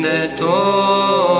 de tot.